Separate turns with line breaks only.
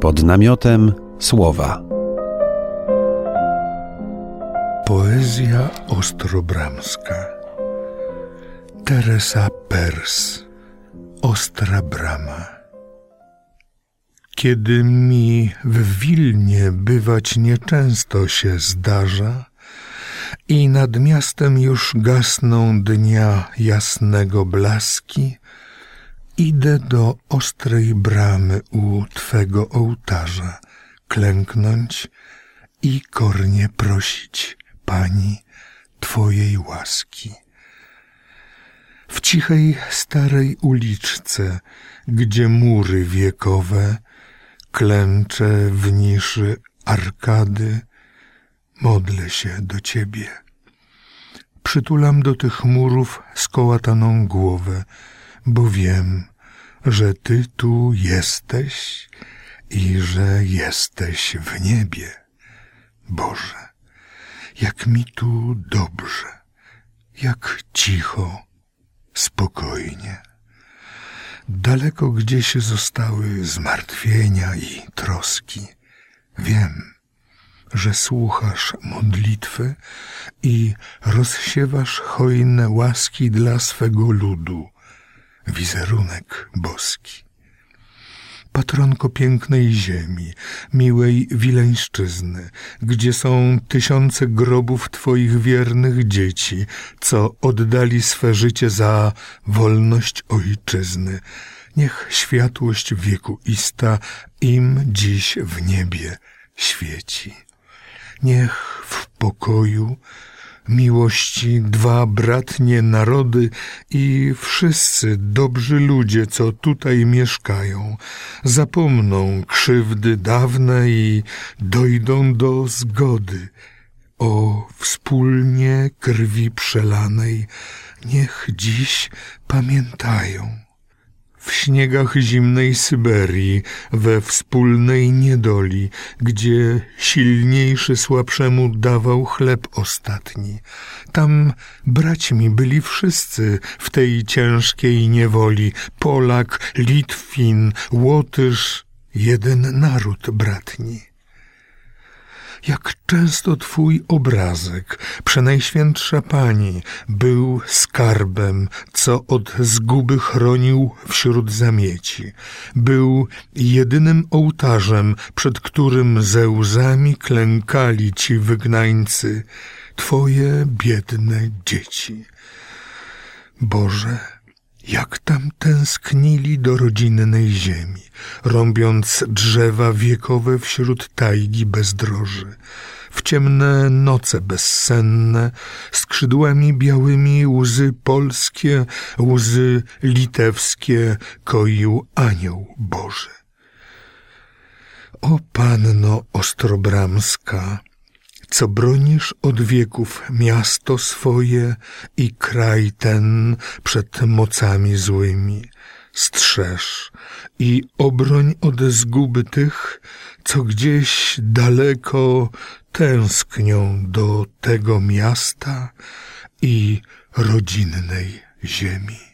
Pod namiotem słowa.
Poezja ostrobramska. Teresa Pers. Ostra brama. Kiedy mi w Wilnie bywać nieczęsto się zdarza i nad miastem już gasną dnia jasnego blaski, idę do ostrej bramy u Twego ołtarza, klęknąć i kornie prosić, Pani, Twojej łaski. W cichej starej uliczce, gdzie mury wiekowe klęcze w niszy arkady, modlę się do Ciebie. Przytulam do tych murów skołataną głowę, bo wiem, że Ty tu jesteś i że jesteś w niebie. Boże, jak mi tu dobrze, jak cicho, spokojnie. Daleko gdzieś zostały zmartwienia i troski. Wiem, że słuchasz modlitwy i rozsiewasz hojne łaski dla swego ludu, wizerunek boski. Patronko pięknej ziemi, miłej Wileńszczyzny, gdzie są tysiące grobów Twoich wiernych dzieci, co oddali swe życie za wolność ojczyzny. Niech światłość wiekuista im dziś w niebie świeci. Niech w pokoju miłości dwa bratnie narody i wszyscy dobrzy ludzie, co tutaj mieszkają, zapomną krzywdy dawne i dojdą do zgody. O wspólnie krwi przelanej niech dziś pamiętają śniegach zimnej Syberii, we wspólnej niedoli, gdzie silniejszy słabszemu dawał chleb ostatni. Tam braćmi byli wszyscy w tej ciężkiej niewoli, Polak, Litwin, Łotysz, jeden naród bratni jak często Twój obrazek, Przenajświętsza Pani, był skarbem, co od zguby chronił wśród zamieci. Był jedynym ołtarzem, przed którym ze łzami klękali Ci wygnańcy, Twoje biedne dzieci. Boże, jak tam tęsknili do rodzinnej ziemi, rąbiąc drzewa wiekowe wśród tajgi bezdroży. W ciemne noce bezsenne, skrzydłami białymi łzy polskie, łzy litewskie koił anioł Boży. O Panno Ostrobramska, co bronisz od wieków miasto swoje i kraj ten przed mocami złymi. Strzeż i obroń od zguby tych, co gdzieś daleko tęsknią do tego miasta i rodzinnej ziemi.